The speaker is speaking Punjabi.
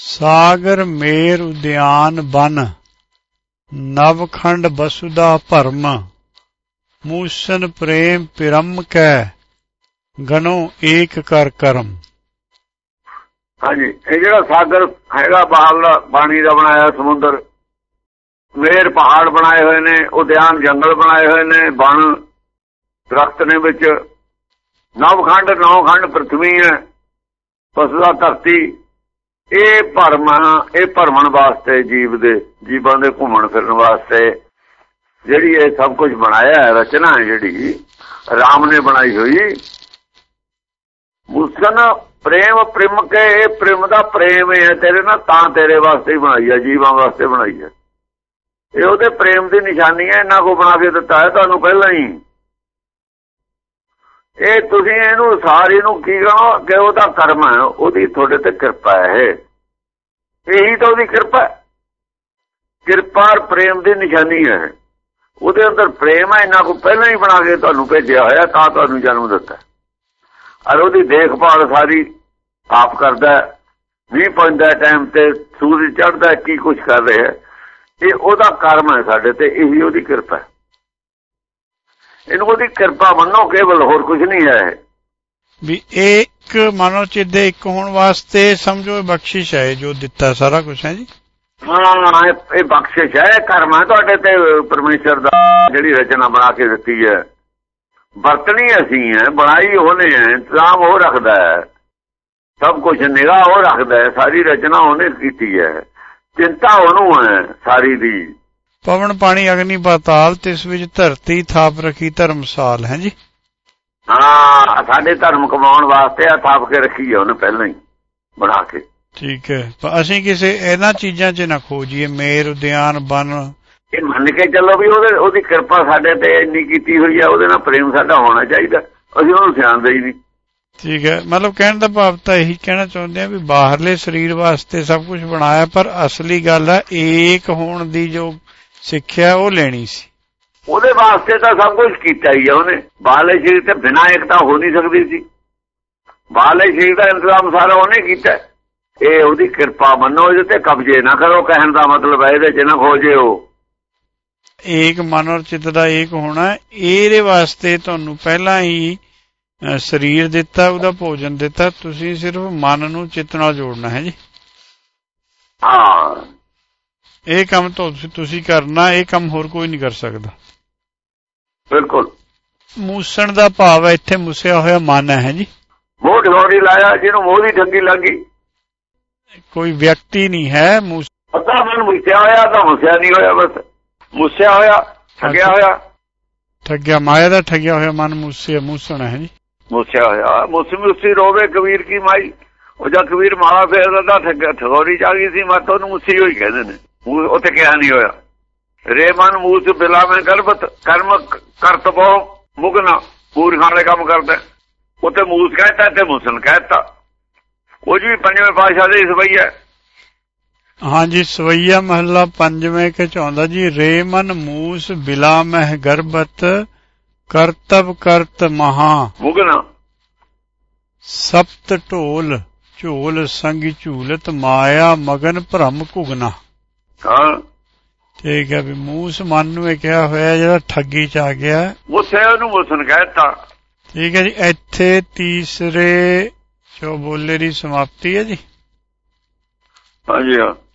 ਸਾਗਰ ਮੇਰ ਉਦਿਆਨ ਬਨ, ਨਵਖੰਡ ਬਸੁਦਾ ਭਰਮ, ਮੂਸਨ ਪ੍ਰੇਮ ਪਿਰਮ ਕੈ, ਗਨੋ ਏਕ ਕਰ ਕਰਮ। ਹਾਂਜੀ, ਇਹ ਜਿਹੜਾ ਸਾਗਰ ਹੈਗਾ ਬਾਹਰਲਾ ਪਾਣੀ ਦਾ ਬਣਾਇਆ ਸਮੁੰਦਰ, ਮੇਰ ਪਹਾੜ ਬਣਾਏ ਹੋਏ ਨੇ, ਉਦਿਆਨ ਜੰਗਲ ਬਣਾਏ ਹੋਏ ਨੇ, ਬਣ, ਦਰਖਤ ਨੇ ਵਿੱਚ, ਨਵਖੰਡ, ਨੌਖੰਡ ਪ੍ਰਥਵੀ ਹੈ ਫਸਲਾ ਧਰਤੀ ਇਹ ਭਰਮ ਇਹ ਭਰਮਣ ਵਾਸਤੇ ਜੀਵ ਦੇ, ਜੀਵਾਂ ਦੇ ਘੁੰਮਣ ਫਿਰਨ ਵਾਸਤੇ। ਜਿਹੜੀ ਇਹ ਸਭ ਕੁਝ ਬਣਾਇਆ ਹੈ, ਰਚਨਾ ਹੈ ਜਿਹੜੀ, ਰਾਮ ਨੇ ਬਣਾਈ ਹੋਈ। ਮੁਸਨ ਪ੍ਰੇਮ, ਪ੍ਰਿਮ ਕੇ, ਇਹ ਪ੍ਰੇਮ ਦਾ ਪ੍ਰੇਮ ਹੈ, ਤੇਰੇ ਨਾਲ ਤਾਂ ਤੇਰੇ ਵਾਸਤੇ ਹੀ ਬਣਾਈ ਹੈ, ਜੀਵਾਂ ਵਾਸਤੇ ਬਣਾਈ ਹੈ। ਇਹ ਉਹਦੇ ਪ੍ਰੇਮ ਦੀ ਨਿਸ਼ਾਨੀ ਹੈ, ਇਹਨਾਂ ਕੋ ਬਣਾ ਕੇ ਦਿੱਤਾ ਹੈ ਤੁਹਾਨੂੰ ਪਹਿਲਾਂ ਹੀ। ਇਹ ਤੁਸੀਂ ਇਹਨੂੰ ਸਾਰੀ ਨੂੰ ਕੀ ਕਹੋ ਕਿ ਉਹਦਾ ਕਰਮ ਹੈ, ਉਹਦੀ ਤੁਹਾਡੇ ਤੇ ਕਿਰਪਾ ਹੈ ਇਹੀ। ਤਾਂ ਉਹਦੀ ਕਿਰਪਾ ਕਿਰਪਾ ਪ੍ਰੇਮ ਦੀ ਨਿਸ਼ਾਨੀ ਹੈ। ਉਹਦੇ ਅੰਦਰ ਪ੍ਰੇਮ ਹੈ ਇਹਨਾਂ ਕੋ ਪਹਿਲਾਂ ਹੀ ਬਣਾ ਕੇ ਤੁਹਾਨੂੰ ਭੇਜਿਆ ਹੋਇਆ, ਤਾਂ ਤੁਹਾਨੂੰ ਜਨਮ ਦਿੱਤਾ ਔਰ ਉਹਦੀ ਦੇਖਭਾਲ ਸਾਰੀ ਆਪ ਕਰਦਾ ਵੀ ਪੈਂਦਾ ਟਾਈਮ ਤੇ, ਸੂਰਜ ਚੜਦਾ ਕੀ ਕੁਝ ਕਰ ਰਿਹਾ ਇਹ ਉਹਦਾ ਕਰਮ ਹੈ ਸਾਡੇ ਤੇ, ਇਹੀ ਉਹਦੀ ਕਿਰਪਾ ਇਹਨੂੰ ਉਹਦੀ ਕਿਰਪਾ ਮੰਨੋ ਕੇਵਲ ਹੋਰ ਕੁਝ ਨਹੀਂ ਹੈ ਵੀ ਇੱਕ ਮਨੋ ਚਿੱਤ ਦੇ ਇੱਕ ਹੋਣ ਵਾਸਤੇ ਸਮਝੋ ਬਖਸ਼ਿਸ਼ ਹੈ ਜੋ ਦਿੱਤਾ ਸਾਰਾ ਕੁਝ ਹੈ ਜੀ। ਹਾਂ ਇਹ ਬਖਸ਼ਿਸ਼ ਹੈ ਕਰਮ ਹੈ ਤੁਹਾਡੇ ਤੇ ਪਰਮੇਸ਼ਰ ਦਾ ਜਿਹੜੀ ਰਚਨਾ ਬਣਾ ਕੇ ਦਿੱਤੀ ਹੈ। ਵਰਤਣੀ ਅਸੀਂ ਹੈ ਬਣਾਈ ਉਹਨੇ ਹੈ ਇੰਤਜ਼ਾਮ ਉਹ ਰੱਖਦਾ ਹੈ। ਸਭ ਕੁਝ ਨਿਗਾਹ ਉਹ ਰੱਖਦਾ ਹੈ ਸਾਰੀ ਰਚਨਾ ਉਹਨੇ ਕੀਤੀ ਹੈ। ਚਿੰਤਾ ਉਹਨੂੰ ਹੈ ਸਾਰੀ ਦੀ। ਪਵਨ ਪਾਣੀ ਅਗਨੀ ਪਾਤਾਲ ਤਿਸ ਵਿੱਚ ਧਰਤੀ ਥਾਪ ਰਖੀ ਧਰਮਸਾਲ ਹੈ ਜੀ? ਹਾਂ ਸਾਡੇ ਧਰਮ ਕਮਾਉਣ ਵਾਸਤੇ ਆ ਥਾਪ ਕੇ ਰੱਖੀ ਹੈ ਉਹਨੇ ਪਹਿਲਾਂ ਹੀ ਬਣਾ ਕੇ। ਠੀਕ ਹੈ। ਪਰ ਅਸੀਂ ਕਿਸੇ ਇਹਨਾਂ ਚੀਜ਼ਾਂ 'ਚ ਨਾ ਖੋਜੀਏ ਮੇਰ ਉਦਿਆਨ ਬਨ। ਇਹ ਮੰਨ ਕੇ ਚੱਲੋ ਵੀ ਉਹਦੇ ਉਹਦੀ ਕਿਰਪਾ ਸਾਡੇ ਤੇ ਇੰਨੀ ਕੀਤੀ ਹੋਈ ਹੈ ਉਹਦੇ ਨਾਲ ਪ੍ਰੇਮ ਸਾਡਾ ਹੋਣਾ ਚਾਹੀਦਾ ਅਸੀਂ ਉਹਨੂੰ ਧਿਆਨ ਦੇਈ ਨਹੀਂ। ਠੀਕ ਹੈ। ਮਤਲਬ ਕਹਿਣ ਦਾ ਭਾਵ ਤਾਂ ਇਹੀ ਕਹਿਣਾ ਚਾਹੁੰਦੇ ਆ ਵੀ ਬਾਹਰਲੇ ਸਰੀਰ ਵਾਸਤੇ ਸਭ ਕੁਝ ਬਣਾਇਆ ਪਰ ਅਸਲੀ ਗੱਲ ਹੈ ਏਕ ਹੋਣ ਦੀ ਜੋ ਸਿੱਖਿਆ ਉਹ ਲੈਣੀ ਸੀ। ਉਹਦੇ ਵਾਸਤੇ ਤਾਂ ਸਭ ਕੁਝ ਕੀਤਾ ਹੀ ਆ ਉਹਨੇ। ਬਾਹਰਲੇ ਸਰੀਰ ਤੇ ਬਿਨਾਂ ਏਕਤਾ ਹੋ ਨਹੀਂ ਸਕਦੀ ਸੀ। ਬਾਹਰਲੇ ਸਰੀਰ ਦਾ ਇੰਤਜ਼ਾਮ ਸਾਰਾ ਉਹਨੇ ਕੀਤਾ। ਇਹ ਉਹਦੀ ਕਿਰਪਾ ਮੰਨੋ ਇਹਦੇ ਤੇ ਕਬਜ਼ੇ ਨਾ ਕਰੋ ਕਹਿਣ ਦਾ ਮਤਲਬ ਹੈ ਇਹਦੇ ਚ ਨਾ ਖੋਜਿਓ ਏਕ ਮਨ ਔਰ ਚਿੱਤ ਦਾ ਏਕ ਹੋਣਾ ਇਹਦੇ ਵਾਸਤੇ ਤੁਹਾਨੂੰ ਪਹਿਲਾਂ ਹੀ ਸਰੀਰ ਦਿੱਤਾ ਉਹਦਾ ਭੋਜਨ ਦਿੱਤਾ। ਤੁਸੀਂ ਸਿਰਫ ਮਨ ਨੂੰ ਚਿੱਤ ਨਾਲ ਜੋੜਨਾ ਹੈ ਜੀ। ਹਾਂ। ਇਹ ਕੰਮ ਤੁਸੀਂ ਕਰਨਾ ਇਹ ਕੰਮ ਹੋਰ ਕੋਈ ਨਹੀਂ ਕਰ ਸਕਦਾ। ਬਿਲਕੁਲ। ਮੂਸਣ ਦਾ ਭਾਵ ਹੈ ਇੱਥੇ ਮੁਸਿਆ ਹੋਇਆ ਮਨ ਹੈ ਜੀ। ਮੋਹ ਢੋਰੀ ਲਾਇਆ ਜਿਹਨੂੰ ਮੋਹ ਦੀ ਠੱਗੀ ਲੱਗੀ। ਕੋਈ ਵਿਅਕਤੀ ਨਹੀਂ ਹੈ ਪਤਾ ਮਨ ਮੁਸਿਆ ਹੋਇਆ ਤਾਂ ਮੁਸਿਆ ਨਹੀਂ ਹੋਇਆ ਬਸ। ਮੁਸਿਆ ਹੋਇਆ ਠੱਗਿਆ ਹੋਇਆ। ਠੱਗਿਆ ਮਾਇਆ ਦਾ ਠੱਗਿਆ ਹੋਇਆ ਮਨ ਮੁਸਿਆ ਮੂਸਣ ਹੈ ਜੀ। ਮੁਸਿਆ ਹੋਇਆ। ਮੁਸਮੀ ਉਸੀ ਰੋਵੇ ਕਬੀਰ ਕੀ ਮਾਈ? ਉਹ ਜਦ ਕਬੀਰ ਮਾਲਾ ਫੇਰਦਾ ਤਾਂ ਠੱਗਾ ਠਗੋਰੀ ਜਾ ਗਈ ਸੀ ਮਤ ਉਹਨੂੰ ਮੁਸੀ ਹੋਈ ਕਹਿੰਦੇ ਨੇ। ਉੱਥੇ ਕਿਹਾ ਨਹੀਂ ਹੋਇਆ। ਰੇ ਮਨ ਮੂਸ ਬਿਲਾ ਮੈਂ ਗਰਬਤ ਕਰਮ ਕਰਤ ਬੋ ਮੁਗਨਾ ਪੂਰ ਖਾਣੇ ਕੰਮ ਕਰਦਾ। ਉੱਥੇ ਮੂਸ ਕਹਿੰਦਾ ਤੇ ਮੁਸਨ ਕਹਿੰਦਾ ਉਹ ਜੀ ਪੰਜਵੇਂ ਪਾਸ਼ਾ ਦੇ ਸਵਈਆ ਹਾਂਜੀ ਸਵਈਆ ਮਹੱਲਾ ਪੰਜਵੇਂ ਕੇ ਚਾਹੁੰਦਾ ਜੀ। ਰੇ ਮਨ ਮੂਸ ਬਿਲਾ ਮਹਿ ਗਰਬਤ ਕਰਤਬ ਕਰਤ ਮਹਾ। ਮੁਗਨਾ। ਸਪਤ ਢੋਲ ਝੋਲ ਸੰਗੀ ਝੂਲਤ ਮਾਇਆ ਮਗਨ ਭ੍ਰਮ ਘੁਗਨਾ। ਹਾਂ। ਠੀਕ ਹੈ ਵੀ ਮੂਸ ਮਨ ਨੂੰ ਇਹ ਕਿਹਾ ਹੋਇਆ ਜਿਹੜਾ ਠੱਗੀ ਚ ਆ ਗਿਆ। ਉਸੇ ਉਹਨੂੰ ਮੁਸਨ ਕਹਿਤਾ। ਠੀਕ ਹੈ ਜੀ ਇੱਥੇ ਤੀਸਰੇ ਜੋ ਬੋਲੇ ਦੀ ਸਮਾਪਤੀ ਹੈ ਜੀ। ਹਾਂਜੀ ਹਾਂ।